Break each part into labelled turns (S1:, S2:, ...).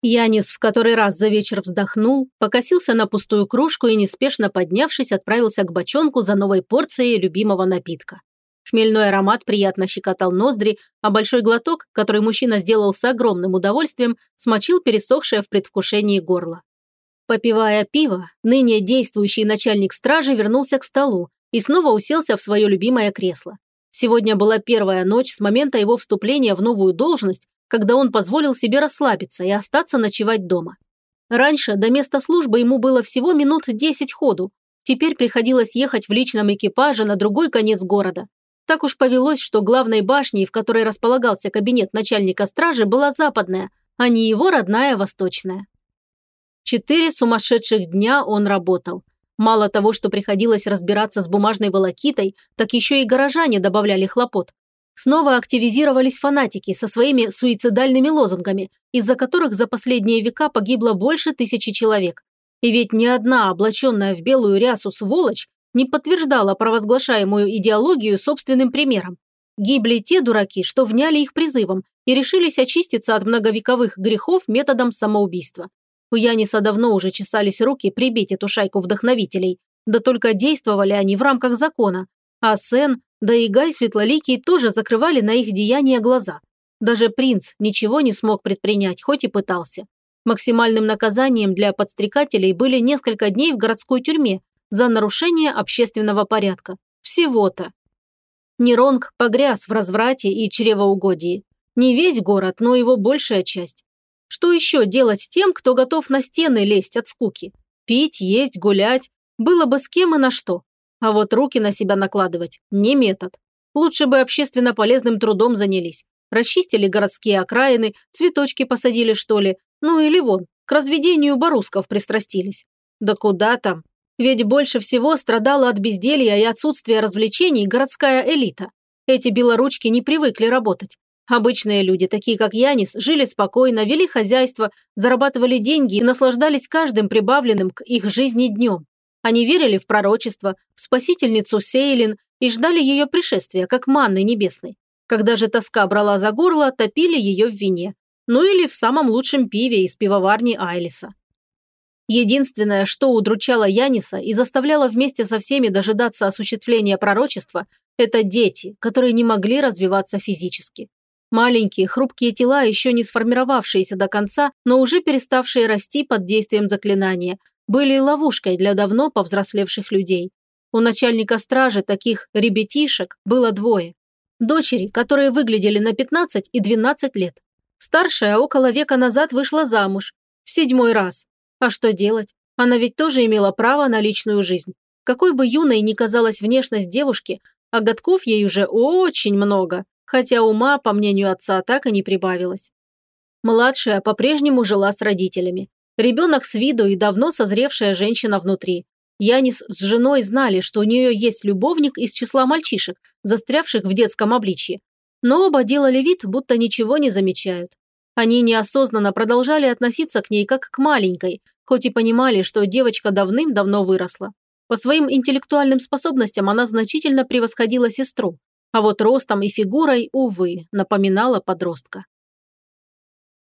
S1: Янис в который раз за вечер вздохнул, покосился на пустую кружку и, неспешно поднявшись, отправился к бочонку за новой порцией любимого напитка. Хмельной аромат приятно щекотал ноздри, а большой глоток, который мужчина сделал с огромным удовольствием, смочил пересохшее в предвкушении горло. Попивая пиво, ныне действующий начальник стражи вернулся к столу и снова уселся в свое любимое кресло. Сегодня была первая ночь с момента его вступления в новую должность, когда он позволил себе расслабиться и остаться ночевать дома. Раньше до места службы ему было всего минут 10 ходу, теперь приходилось ехать в личном экипаже на другой конец города. Так уж повелось, что главной башней, в которой располагался кабинет начальника стражи, была западная, а не его родная восточная. Четыре сумасшедших дня он работал. Мало того, что приходилось разбираться с бумажной волокитой, так еще и горожане добавляли хлопот. Снова активизировались фанатики со своими суицидальными лозунгами, из-за которых за последние века погибло больше тысячи человек. И ведь ни одна облаченная в белую рясу сволочь не подтверждала провозглашаемую идеологию собственным примером. Гибли те дураки, что вняли их призывом и решились очиститься от многовековых грехов методом самоубийства. У Яниса давно уже чесались руки прибить эту шайку вдохновителей, да только действовали они в рамках закона. А Сен, да и Гай Светлоликий тоже закрывали на их деяния глаза. Даже принц ничего не смог предпринять, хоть и пытался. Максимальным наказанием для подстрекателей были несколько дней в городской тюрьме, за нарушение общественного порядка. Всего-то. Неронг погряз в разврате и чревоугодии. Не весь город, но его большая часть. Что еще делать тем, кто готов на стены лезть от скуки? Пить, есть, гулять. Было бы с кем и на что. А вот руки на себя накладывать – не метод. Лучше бы общественно полезным трудом занялись. Расчистили городские окраины, цветочки посадили, что ли. Ну или вон, к разведению барусков пристрастились. Да куда там? Ведь больше всего страдала от безделья и отсутствия развлечений городская элита. Эти белоручки не привыкли работать. Обычные люди, такие как Янис, жили спокойно, вели хозяйство, зарабатывали деньги и наслаждались каждым прибавленным к их жизни днем. Они верили в пророчество, в спасительницу Сейлин и ждали ее пришествия, как манны небесной. Когда же тоска брала за горло, топили ее в вине. Ну или в самом лучшем пиве из пивоварни Айлиса. Единственное, что удручало Яниса и заставляло вместе со всеми дожидаться осуществления пророчества, это дети, которые не могли развиваться физически. Маленькие, хрупкие тела, еще не сформировавшиеся до конца, но уже переставшие расти под действием заклинания, были ловушкой для давно повзрослевших людей. У начальника стражи таких ребятишек было двое. Дочери, которые выглядели на 15 и 12 лет. Старшая около века назад вышла замуж. В седьмой раз. А что делать? Она ведь тоже имела право на личную жизнь. Какой бы юной ни казалась внешность девушки, а годков ей уже очень много, хотя ума, по мнению отца, так и не прибавилось. Младшая по-прежнему жила с родителями. Ребенок с виду и давно созревшая женщина внутри. Янис с женой знали, что у нее есть любовник из числа мальчишек, застрявших в детском обличье. Но оба делали вид, будто ничего не замечают. Они неосознанно продолжали относиться к ней как к маленькой, хоть и понимали, что девочка давным-давно выросла. По своим интеллектуальным способностям она значительно превосходила сестру, а вот ростом и фигурой, увы, напоминала подростка.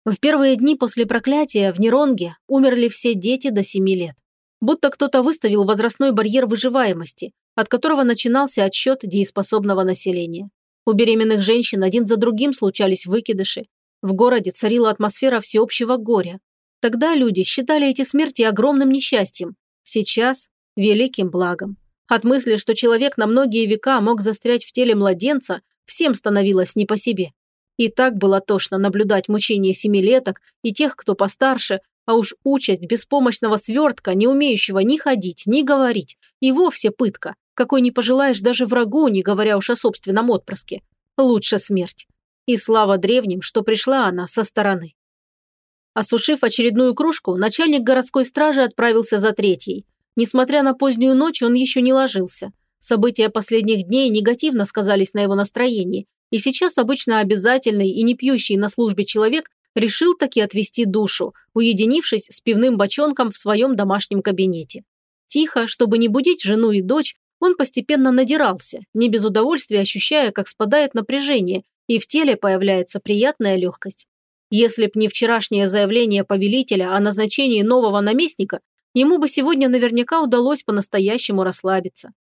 S1: В первые дни после проклятия в Неронге умерли все дети до 7 лет. Будто кто-то выставил возрастной барьер выживаемости, от которого начинался отсчет дееспособного населения. У беременных женщин один за другим случались выкидыши, в городе царила атмосфера всеобщего горя. Тогда люди считали эти смерти огромным несчастьем. Сейчас – великим благом. От мысли, что человек на многие века мог застрять в теле младенца, всем становилось не по себе. И так было тошно наблюдать мучения семилеток и тех, кто постарше, а уж участь беспомощного свертка, не умеющего ни ходить, ни говорить, и вовсе пытка, какой не пожелаешь даже врагу, не говоря уж о собственном отпрыске. Лучше смерть. И слава древним, что пришла она со стороны. Осушив очередную кружку, начальник городской стражи отправился за третьей. Несмотря на позднюю ночь, он еще не ложился. События последних дней негативно сказались на его настроении, и сейчас обычно обязательный и не пьющий на службе человек решил таки отвести душу, уединившись с пивным бочонком в своем домашнем кабинете. Тихо, чтобы не будить жену и дочь, он постепенно надирался, не без удовольствия ощущая, как спадает напряжение и в теле появляется приятная легкость. Если б не вчерашнее заявление повелителя о назначении нового наместника, ему бы сегодня наверняка удалось по-настоящему расслабиться.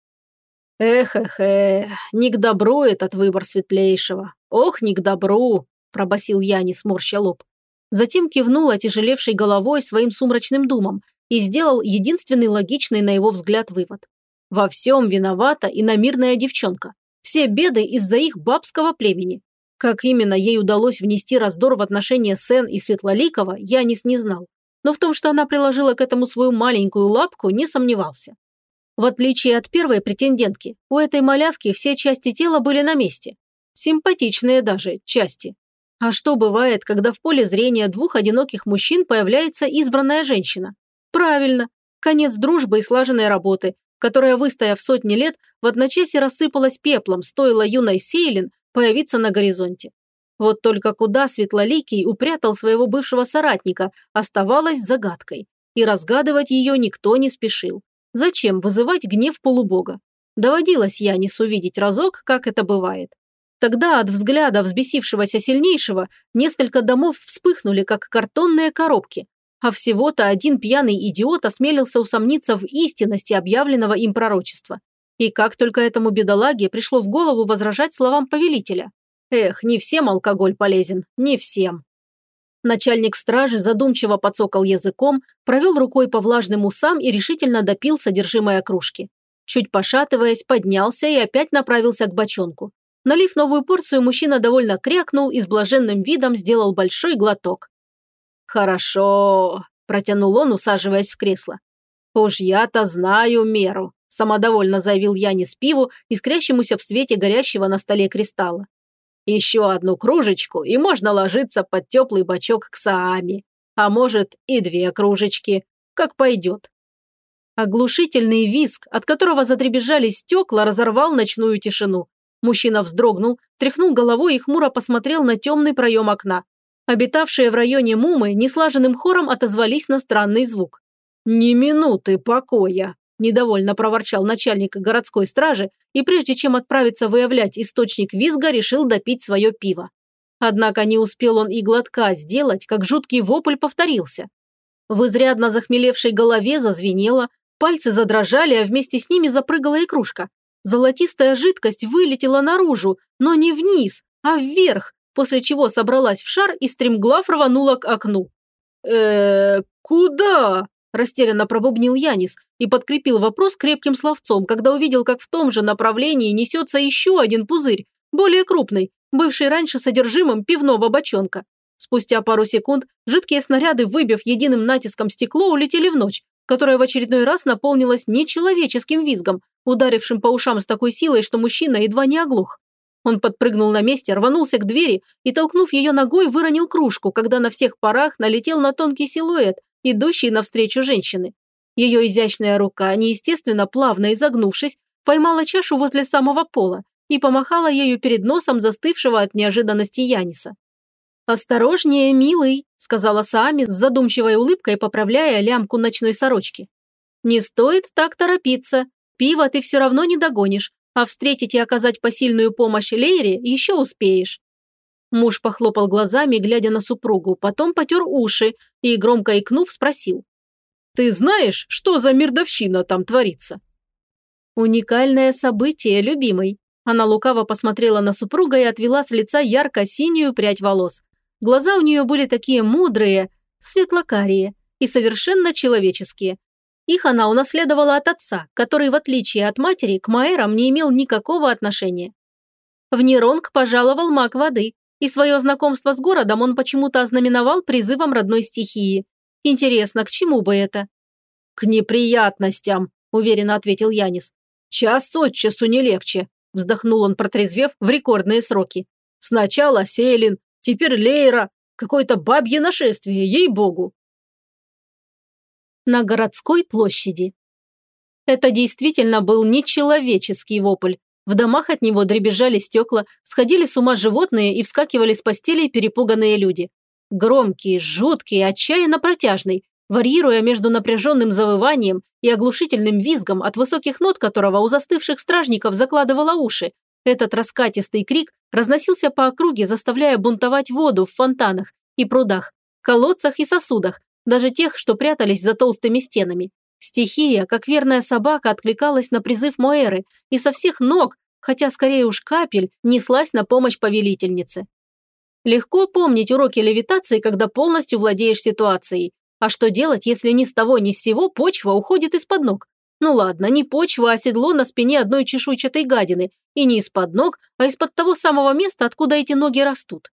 S1: «Эх-эх-эх, не к добру этот выбор светлейшего. Ох, не к добру!» – пробасил Яни, сморща лоб. Затем кивнул отяжелевшей головой своим сумрачным думом и сделал единственный логичный на его взгляд вывод. Во всем виновата иномирная девчонка. Все беды из-за их бабского племени. Как именно ей удалось внести раздор в отношения Сен и Светлоликова, Янис не знал. Но в том, что она приложила к этому свою маленькую лапку, не сомневался. В отличие от первой претендентки, у этой малявки все части тела были на месте. Симпатичные даже части. А что бывает, когда в поле зрения двух одиноких мужчин появляется избранная женщина? Правильно, конец дружбы и слаженной работы, которая, выстояв сотни лет, в одночасье рассыпалась пеплом, стоило юной Сейлин появиться на горизонте. Вот только куда Светлоликий упрятал своего бывшего соратника, оставалось загадкой, и разгадывать ее никто не спешил. Зачем вызывать гнев полубога? Доводилось Янис увидеть разок, как это бывает. Тогда от взгляда взбесившегося сильнейшего несколько домов вспыхнули, как картонные коробки, а всего-то один пьяный идиот осмелился усомниться в истинности объявленного им пророчества. И как только этому бедолаге пришло в голову возражать словам повелителя. Эх, не всем алкоголь полезен, не всем. Начальник стражи задумчиво подсокал языком, провел рукой по влажным усам и решительно допил содержимое кружки. Чуть пошатываясь, поднялся и опять направился к бочонку. Налив новую порцию, мужчина довольно крякнул и с блаженным видом сделал большой глоток. «Хорошо», – протянул он, усаживаясь в кресло. «Уж я-то знаю меру», – самодовольно заявил Янис пиву, искрящемуся в свете горящего на столе кристалла. Еще одну кружечку, и можно ложиться под теплый бачок к Саами. А может, и две кружечки. Как пойдет. Оглушительный визг, от которого задребезжали стекла, разорвал ночную тишину. Мужчина вздрогнул, тряхнул головой и хмуро посмотрел на темный проем окна. Обитавшие в районе Мумы неслаженным хором отозвались на странный звук. «Ни минуты покоя!» Недовольно проворчал начальник городской стражи и прежде чем отправиться выявлять источник визга, решил допить свое пиво. Однако не успел он и глотка сделать, как жуткий вопль повторился. В изрядно захмелевшей голове зазвенело, пальцы задрожали, а вместе с ними запрыгала и кружка. Золотистая жидкость вылетела наружу, но не вниз, а вверх, после чего собралась в шар и стремглав рванула к окну. э куда?» Растерянно пробубнил Янис и подкрепил вопрос крепким словцом, когда увидел, как в том же направлении несется еще один пузырь, более крупный, бывший раньше содержимым пивного бочонка. Спустя пару секунд жидкие снаряды, выбив единым натиском стекло, улетели в ночь, которая в очередной раз наполнилась нечеловеческим визгом, ударившим по ушам с такой силой, что мужчина едва не оглох. Он подпрыгнул на месте, рванулся к двери и, толкнув ее ногой, выронил кружку, когда на всех парах налетел на тонкий силуэт, идущей навстречу женщины. Ее изящная рука, неестественно плавно изогнувшись, поймала чашу возле самого пола и помахала ею перед носом застывшего от неожиданности Яниса. «Осторожнее, милый», – сказала Саами с задумчивой улыбкой, поправляя лямку ночной сорочки. «Не стоит так торопиться. Пиво ты все равно не догонишь, а встретить и оказать посильную помощь Лейре еще успеешь. Муж похлопал глазами, глядя на супругу, потом потер уши и, громко икнув, спросил. «Ты знаешь, что за мирдовщина там творится?» «Уникальное событие, любимый». Она лукаво посмотрела на супруга и отвела с лица ярко-синюю прядь волос. Глаза у нее были такие мудрые, светлокарие и совершенно человеческие. Их она унаследовала от отца, который, в отличие от матери, к Маэрам не имел никакого отношения. В Неронг пожаловал маг воды, и свое знакомство с городом он почему-то ознаменовал призывом родной стихии. Интересно, к чему бы это? «К неприятностям», – уверенно ответил Янис. «Час от часу не легче», – вздохнул он, протрезвев в рекордные сроки. «Сначала Селин, теперь Лейра. Какое-то бабье нашествие, ей-богу». На городской площади. Это действительно был нечеловеческий вопль, в домах от него дребезжали стекла, сходили с ума животные и вскакивали с постелей перепуганные люди. Громкий, жуткий, отчаянно протяжный, варьируя между напряженным завыванием и оглушительным визгом, от высоких нот которого у застывших стражников закладывало уши. Этот раскатистый крик разносился по округе, заставляя бунтовать воду в фонтанах и прудах, колодцах и сосудах, даже тех, что прятались за толстыми стенами. Стихия, как верная собака, откликалась на призыв Моэры и со всех ног, хотя скорее уж капель, неслась на помощь повелительнице. Легко помнить уроки левитации, когда полностью владеешь ситуацией. А что делать, если ни с того ни с сего почва уходит из-под ног? Ну ладно, не почва, а седло на спине одной чешуйчатой гадины. И не из-под ног, а из-под того самого места, откуда эти ноги растут.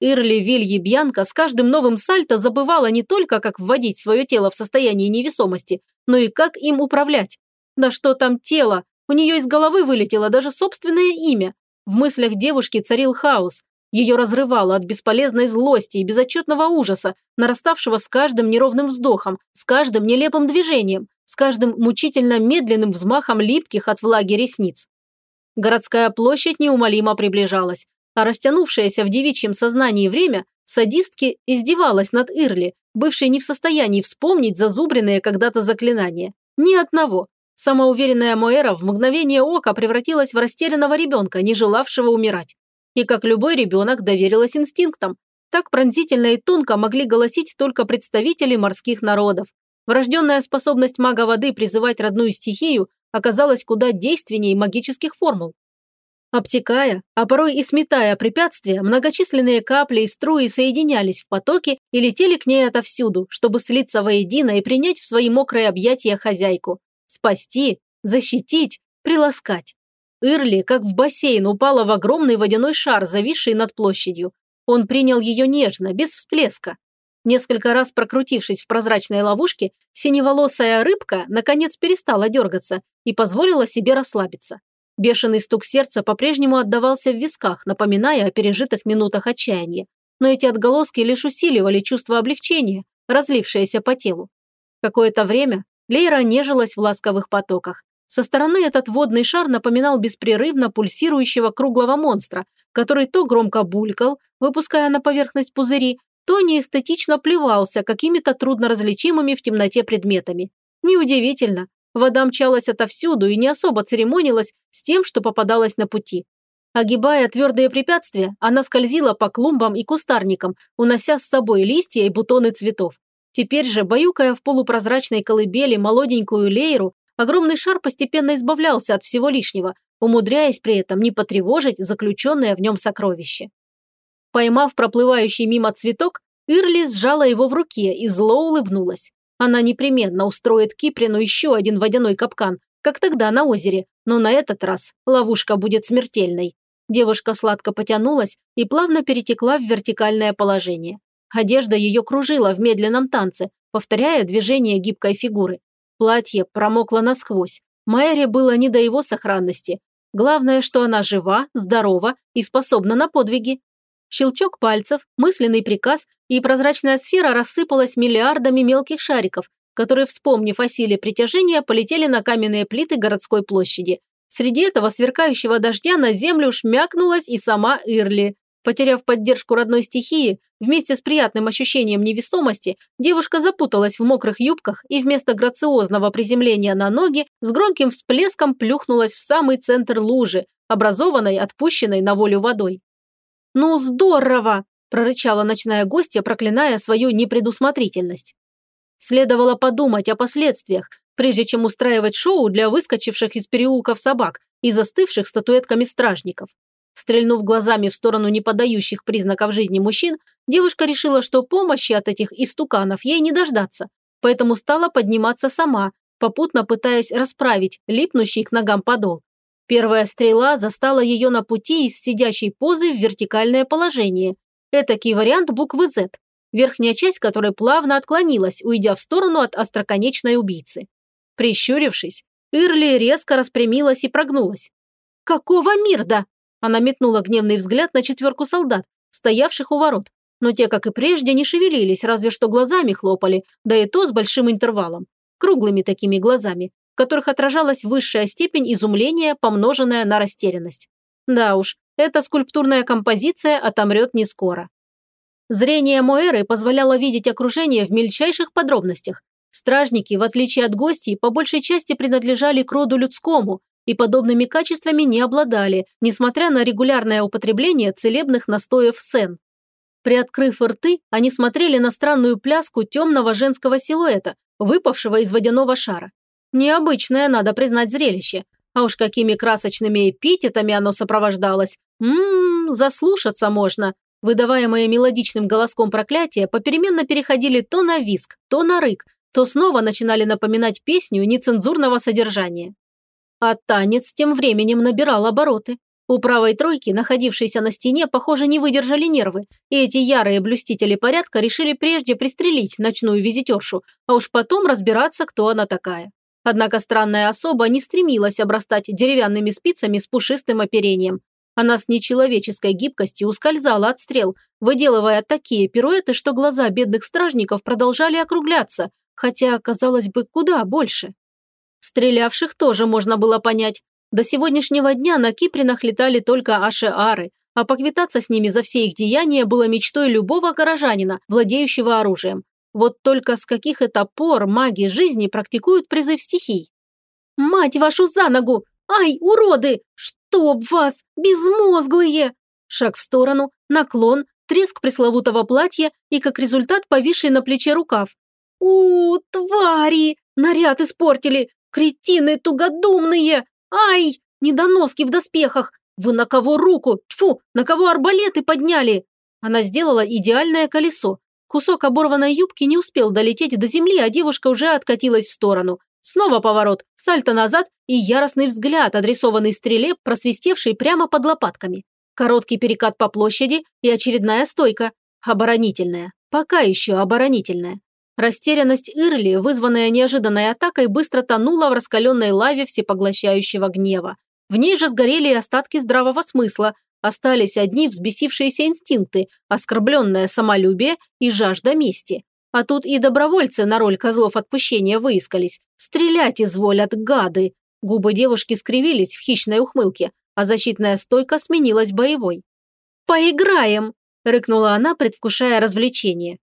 S1: Ирли Вильи Бьянка с каждым новым сальто забывала не только, как вводить свое тело в состояние невесомости, но и как им управлять. Да что там тело? У нее из головы вылетело даже собственное имя. В мыслях девушки царил хаос. Ее разрывало от бесполезной злости и безотчетного ужаса, нараставшего с каждым неровным вздохом, с каждым нелепым движением, с каждым мучительно медленным взмахом липких от влаги ресниц. Городская площадь неумолимо приближалась, а растянувшееся в девичьем сознании время садистки издевалась над Ирли, бывшей не в состоянии вспомнить зазубренные когда-то заклинания. Ни одного. Самоуверенная Моэра в мгновение ока превратилась в растерянного ребенка, не желавшего умирать и, как любой ребенок, доверилась инстинктам. Так пронзительно и тонко могли голосить только представители морских народов. Врожденная способность мага воды призывать родную стихию оказалась куда действеннее магических формул. Обтекая, а порой и сметая препятствия, многочисленные капли и струи соединялись в потоке и летели к ней отовсюду, чтобы слиться воедино и принять в свои мокрые объятия хозяйку. Спасти, защитить, приласкать. Ирли, как в бассейн, упала в огромный водяной шар, зависший над площадью. Он принял ее нежно, без всплеска. Несколько раз прокрутившись в прозрачной ловушке, синеволосая рыбка наконец перестала дергаться и позволила себе расслабиться. Бешеный стук сердца по-прежнему отдавался в висках, напоминая о пережитых минутах отчаяния. Но эти отголоски лишь усиливали чувство облегчения, разлившееся по телу. Какое-то время Лейра нежилась в ласковых потоках, со стороны этот водный шар напоминал беспрерывно пульсирующего круглого монстра, который то громко булькал, выпуская на поверхность пузыри, то неэстетично плевался какими-то трудноразличимыми в темноте предметами. Неудивительно, вода мчалась отовсюду и не особо церемонилась с тем, что попадалось на пути. Огибая твердые препятствия, она скользила по клумбам и кустарникам, унося с собой листья и бутоны цветов. Теперь же, баюкая в полупрозрачной колыбели молоденькую лейру, огромный шар постепенно избавлялся от всего лишнего, умудряясь при этом не потревожить заключенное в нем сокровище. Поймав проплывающий мимо цветок, Ирли сжала его в руке и зло улыбнулась. Она непременно устроит Киприну еще один водяной капкан, как тогда на озере, но на этот раз ловушка будет смертельной. Девушка сладко потянулась и плавно перетекла в вертикальное положение. Одежда ее кружила в медленном танце, повторяя движение гибкой фигуры. Платье промокло насквозь. Майре было не до его сохранности. Главное, что она жива, здорова и способна на подвиги. Щелчок пальцев, мысленный приказ, и прозрачная сфера рассыпалась миллиардами мелких шариков, которые, вспомнив о силе притяжения, полетели на каменные плиты городской площади. Среди этого сверкающего дождя на землю шмякнулась и сама Ирли. Потеряв поддержку родной стихии, вместе с приятным ощущением невесомости, девушка запуталась в мокрых юбках и вместо грациозного приземления на ноги с громким всплеском плюхнулась в самый центр лужи, образованной отпущенной на волю водой. «Ну здорово!» – прорычала ночная гостья, проклиная свою непредусмотрительность. Следовало подумать о последствиях, прежде чем устраивать шоу для выскочивших из переулков собак и застывших статуэтками стражников. Стрельнув глазами в сторону неподающих признаков жизни мужчин, девушка решила, что помощи от этих истуканов ей не дождаться, поэтому стала подниматься сама, попутно пытаясь расправить липнущий к ногам подол. Первая стрела застала ее на пути из сидящей позы в вертикальное положение. Этакий вариант буквы «З», верхняя часть которой плавно отклонилась, уйдя в сторону от остроконечной убийцы. Прищурившись, Ирли резко распрямилась и прогнулась. «Какого мирда?» Она метнула гневный взгляд на четверку солдат, стоявших у ворот. Но те, как и прежде, не шевелились, разве что глазами хлопали, да и то с большим интервалом. Круглыми такими глазами, в которых отражалась высшая степень изумления, помноженная на растерянность. Да уж, эта скульптурная композиция отомрет не скоро. Зрение Моэры позволяло видеть окружение в мельчайших подробностях. Стражники, в отличие от гостей, по большей части принадлежали к роду людскому и подобными качествами не обладали, несмотря на регулярное употребление целебных настоев сен. Приоткрыв рты, они смотрели на странную пляску темного женского силуэта, выпавшего из водяного шара. Необычное, надо признать, зрелище. А уж какими красочными эпитетами оно сопровождалось. Ммм, заслушаться можно. Выдаваемые мелодичным голоском проклятия попеременно переходили то на виск, то на рык, то снова начинали напоминать песню нецензурного содержания. А танец тем временем набирал обороты. У правой тройки, находившейся на стене, похоже, не выдержали нервы, и эти ярые блюстители порядка решили прежде пристрелить ночную визитершу, а уж потом разбираться, кто она такая. Однако странная особа не стремилась обрастать деревянными спицами с пушистым оперением. Она с нечеловеческой гибкостью ускользала от стрел, выделывая такие пируэты, что глаза бедных стражников продолжали округляться, хотя, казалось бы, куда больше. Стрелявших тоже можно было понять. До сегодняшнего дня на Кипринах летали только ашеары, а поквитаться с ними за все их деяния было мечтой любого горожанина, владеющего оружием. Вот только с каких это пор маги жизни практикуют призыв стихий? «Мать вашу за ногу! Ай, уроды! Чтоб вас, безмозглые!» Шаг в сторону, наклон, треск пресловутого платья и, как результат, повисший на плече рукав. «У, твари! Наряд испортили! Кретины тугодумные! Ай! Недоноски в доспехах! Вы на кого руку? Тьфу! На кого арбалеты подняли?» Она сделала идеальное колесо. Кусок оборванной юбки не успел долететь до земли, а девушка уже откатилась в сторону. Снова поворот, сальто назад и яростный взгляд, адресованный стреле, просвистевший прямо под лопатками. Короткий перекат по площади и очередная стойка. Оборонительная. Пока еще оборонительная. Растерянность Ирли, вызванная неожиданной атакой, быстро тонула в раскаленной лаве всепоглощающего гнева. В ней же сгорели остатки здравого смысла, остались одни взбесившиеся инстинкты, оскорбленное самолюбие и жажда мести. А тут и добровольцы на роль козлов отпущения выискались. Стрелять изволят, гады. Губы девушки скривились в хищной ухмылке, а защитная стойка сменилась боевой. «Поиграем!» – рыкнула она, предвкушая развлечение.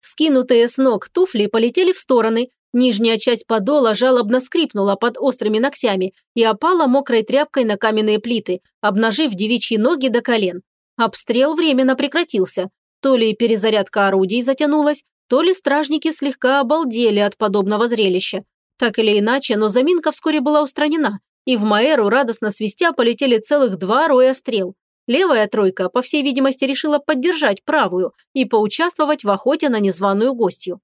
S1: Скинутые с ног туфли полетели в стороны, нижняя часть подола жалобно скрипнула под острыми ногтями и опала мокрой тряпкой на каменные плиты, обнажив девичьи ноги до колен. Обстрел временно прекратился. То ли перезарядка орудий затянулась, то ли стражники слегка обалдели от подобного зрелища. Так или иначе, но заминка вскоре была устранена, и в Маэру радостно свистя полетели целых два роя стрел. Левая тройка, по всей видимости, решила поддержать правую и поучаствовать в охоте на незваную гостью.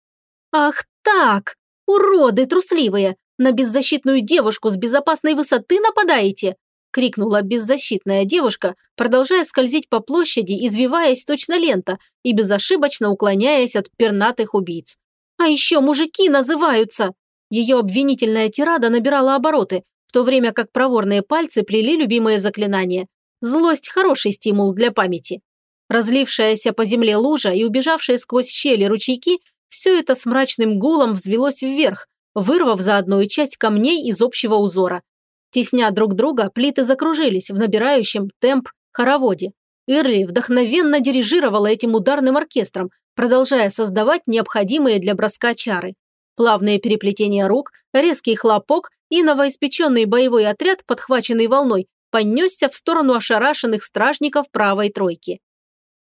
S1: «Ах так! Уроды трусливые! На беззащитную девушку с безопасной высоты нападаете!» – крикнула беззащитная девушка, продолжая скользить по площади, извиваясь точно лента и безошибочно уклоняясь от пернатых убийц. «А еще мужики называются!» Ее обвинительная тирада набирала обороты, в то время как проворные пальцы плели любимые заклинания. Злость – хороший стимул для памяти. Разлившаяся по земле лужа и убежавшие сквозь щели ручейки – все это с мрачным гулом взвелось вверх, вырвав заодно и часть камней из общего узора. Тесня друг друга, плиты закружились в набирающем темп хороводе. Ирли вдохновенно дирижировала этим ударным оркестром, продолжая создавать необходимые для броска чары. Плавные переплетения рук, резкий хлопок и новоиспеченный боевой отряд, подхваченный волной, понесся в сторону ошарашенных стражников правой тройки.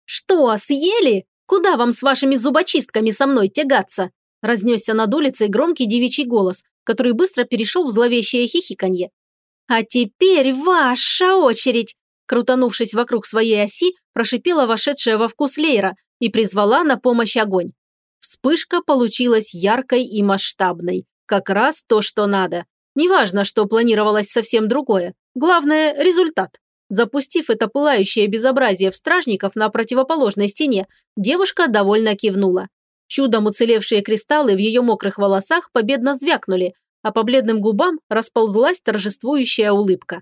S1: «Что, съели? Куда вам с вашими зубочистками со мной тягаться?» разнесся над улицей громкий девичий голос, который быстро перешел в зловещее хихиканье. «А теперь ваша очередь!» Крутанувшись вокруг своей оси, прошипела вошедшая во вкус Лейра и призвала на помощь огонь. Вспышка получилась яркой и масштабной. Как раз то, что надо. Неважно, что планировалось совсем другое. Главное – результат. Запустив это пылающее безобразие в стражников на противоположной стене, девушка довольно кивнула. Чудом уцелевшие кристаллы в ее мокрых волосах победно звякнули, а по бледным губам расползлась торжествующая улыбка.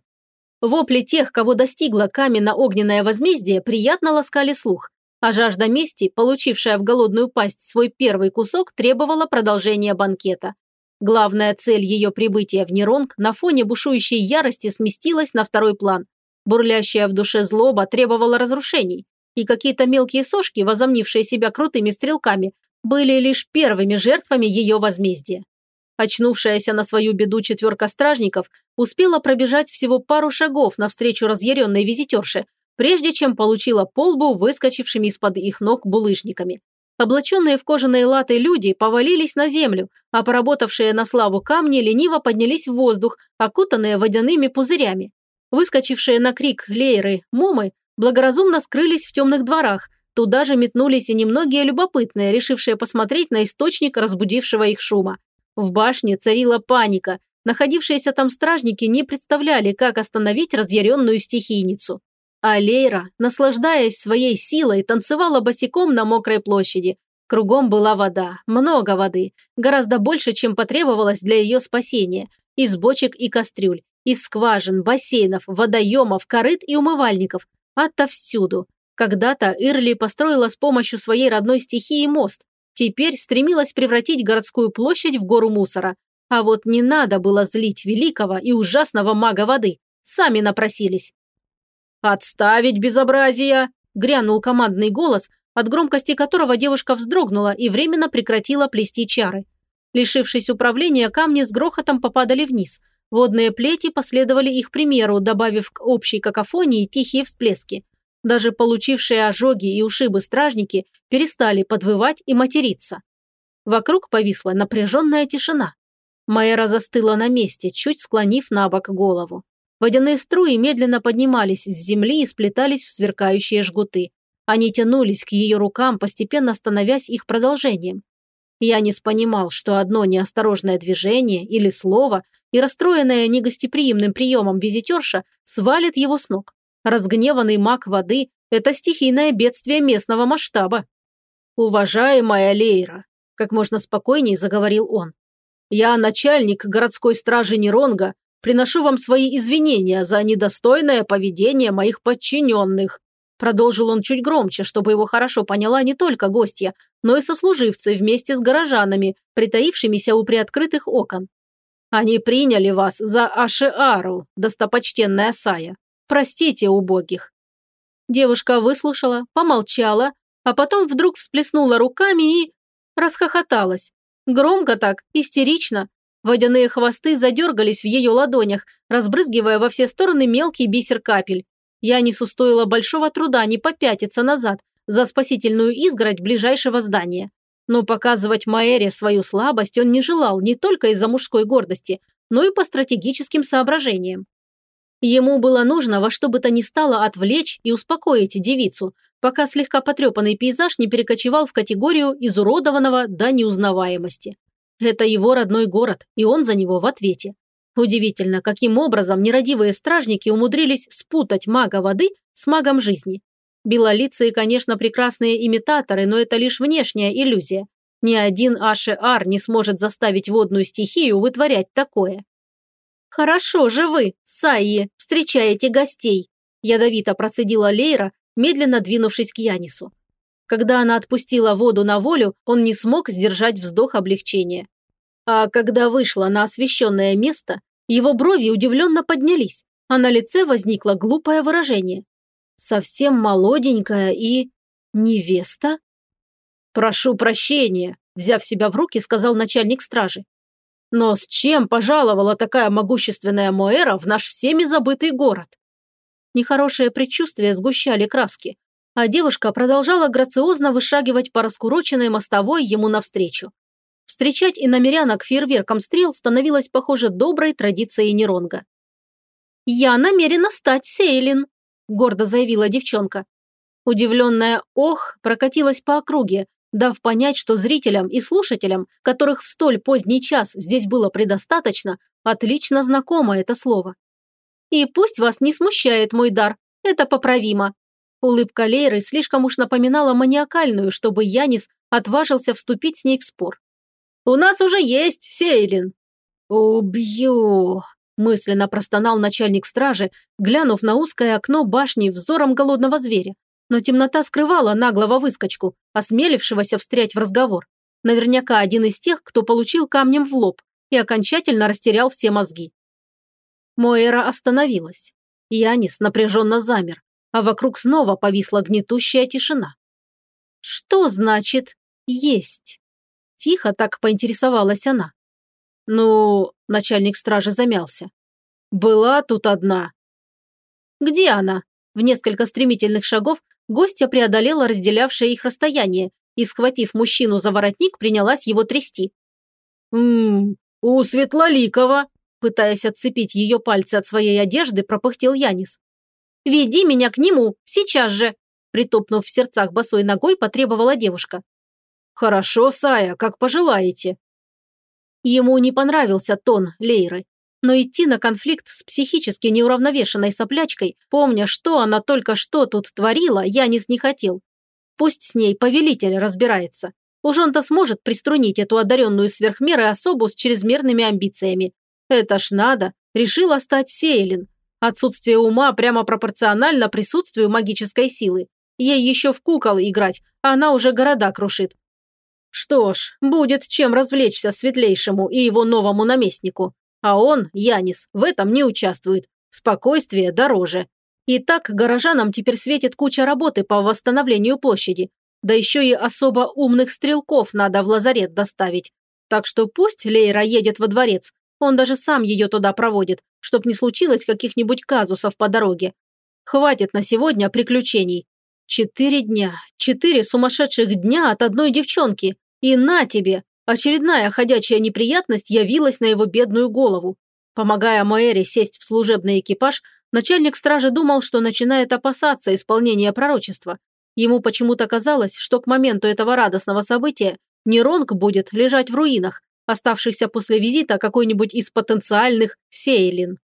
S1: Вопли тех, кого достигло каменно-огненное возмездие, приятно ласкали слух, а жажда мести, получившая в голодную пасть свой первый кусок, требовала продолжения банкета. Главная цель ее прибытия в Неронг на фоне бушующей ярости сместилась на второй план. Бурлящая в душе злоба требовала разрушений, и какие-то мелкие сошки, возомнившие себя крутыми стрелками, были лишь первыми жертвами ее возмездия. Очнувшаяся на свою беду четверка стражников успела пробежать всего пару шагов навстречу разъяренной визитерше, прежде чем получила полбу выскочившими из-под их ног булыжниками. Облаченные в кожаные латы люди повалились на землю, а поработавшие на славу камни лениво поднялись в воздух, окутанные водяными пузырями. Выскочившие на крик лейры мумы благоразумно скрылись в темных дворах, туда же метнулись и немногие любопытные, решившие посмотреть на источник разбудившего их шума. В башне царила паника, находившиеся там стражники не представляли, как остановить разъяренную стихийницу. А Лейра, наслаждаясь своей силой, танцевала босиком на мокрой площади. Кругом была вода, много воды, гораздо больше, чем потребовалось для ее спасения. Из бочек и кастрюль, из скважин, бассейнов, водоемов, корыт и умывальников. Отовсюду. Когда-то Ирли построила с помощью своей родной стихии мост. Теперь стремилась превратить городскую площадь в гору мусора. А вот не надо было злить великого и ужасного мага воды. Сами напросились. «Отставить безобразие!» – грянул командный голос, от громкости которого девушка вздрогнула и временно прекратила плести чары. Лишившись управления, камни с грохотом попадали вниз. Водные плети последовали их примеру, добавив к общей какофонии тихие всплески. Даже получившие ожоги и ушибы стражники перестали подвывать и материться. Вокруг повисла напряженная тишина. Майера застыла на месте, чуть склонив на бок голову. Водяные струи медленно поднимались с земли и сплетались в сверкающие жгуты. Они тянулись к ее рукам, постепенно становясь их продолжением. Янис понимал, что одно неосторожное движение или слово и расстроенное негостеприимным приемом визитерша свалит его с ног. Разгневанный маг воды – это стихийное бедствие местного масштаба. «Уважаемая Лейра», – как можно спокойней заговорил он, – «я начальник городской стражи Неронга Приношу вам свои извинения за недостойное поведение моих подчиненных». Продолжил он чуть громче, чтобы его хорошо поняла не только гостья, но и сослуживцы вместе с горожанами, притаившимися у приоткрытых окон. Они приняли вас за Ашиару, достопочтенная Сая. Простите убогих». Девушка выслушала, помолчала, а потом вдруг всплеснула руками и... расхохоталась. Громко так, истерично, Водяные хвосты задергались в ее ладонях, разбрызгивая во все стороны мелкий бисер капель. Янису стоило большого труда не попятиться назад за спасительную изгородь ближайшего здания. Но показывать Маэре свою слабость он не желал не только из-за мужской гордости, но и по стратегическим соображениям. Ему было нужно во что бы то ни стало отвлечь и успокоить девицу, пока слегка потрепанный пейзаж не перекочевал в категорию изуродованного до неузнаваемости. Это его родной город, и он за него в ответе. Удивительно, каким образом нерадивые стражники умудрились спутать мага воды с магом жизни. Белолицые, конечно, прекрасные имитаторы, но это лишь внешняя иллюзия. Ни один Ар не сможет заставить водную стихию вытворять такое. «Хорошо же вы, Сайи, встречаете гостей», ядовито процедила Лейра, медленно двинувшись к Янису. Когда она отпустила воду на волю, он не смог сдержать вздох облегчения. А когда вышла на освещенное место, его брови удивленно поднялись, а на лице возникло глупое выражение. Совсем молоденькая и... невеста? «Прошу прощения», – взяв себя в руки, сказал начальник стражи. «Но с чем пожаловала такая могущественная Моэра в наш всеми забытый город?» Нехорошие предчувствия сгущали краски, а девушка продолжала грациозно вышагивать по раскуроченной мостовой ему навстречу. Встречать иномерянок фейерверком стрел становилось, похоже, доброй традицией Неронга. «Я намерена стать Сейлин», – гордо заявила девчонка. Удивленная «ох» прокатилась по округе, дав понять, что зрителям и слушателям, которых в столь поздний час здесь было предостаточно, отлично знакомо это слово. «И пусть вас не смущает мой дар, это поправимо», Улыбка Лейры слишком уж напоминала маниакальную, чтобы Янис отважился вступить с ней в спор. «У нас уже есть Сейлин!» «Убью!» – мысленно простонал начальник стражи, глянув на узкое окно башни взором голодного зверя. Но темнота скрывала наглого выскочку, осмелившегося встрять в разговор. Наверняка один из тех, кто получил камнем в лоб и окончательно растерял все мозги. Моэра остановилась. Янис напряженно замер, а вокруг снова повисла гнетущая тишина. «Что значит «есть»?» Тихо так поинтересовалась она. «Ну...» – начальник стражи замялся. «Была тут одна». «Где она?» В несколько стремительных шагов гостья преодолела разделявшее их расстояние и, схватив мужчину за воротник, принялась его трясти.
S2: «Ммм, у Светлоликова!» Пытаясь отцепить ее пальцы от своей одежды, пропыхтел Янис.
S1: «Веди меня к нему, сейчас же!» Притопнув в сердцах босой ногой, потребовала девушка.
S2: «Хорошо, Сая, как пожелаете».
S1: Ему не понравился тон Лейры, но идти на конфликт с психически неуравновешенной соплячкой, помня, что она только что тут творила, Янис не хотел. Пусть с ней повелитель разбирается. Уж он-то сможет приструнить эту одаренную сверхмеры особу с чрезмерными амбициями. Это ж надо, решила стать Сейлин. Отсутствие ума прямо пропорционально присутствию магической силы. Ей еще в кукол играть, а она уже города крушит. Что ж, будет чем развлечься светлейшему и его новому наместнику. А он, Янис, в этом не участвует. Спокойствие дороже. И так горожанам теперь светит куча работы по восстановлению площади. Да еще и особо умных стрелков надо в лазарет доставить. Так что пусть Лейра едет во дворец. Он даже сам ее туда проводит, чтоб не случилось каких-нибудь казусов по дороге. Хватит на сегодня приключений. Четыре дня, четыре сумасшедших дня от одной девчонки. И на тебе, Очередная ходячая неприятность явилась на его бедную голову. Помогая Моэре сесть в служебный экипаж, начальник стражи думал, что начинает опасаться исполнения пророчества. Ему почему-то казалось, что к моменту этого радостного события Неронг будет лежать в руинах, оставшихся после визита какой-нибудь из потенциальных Сейлин.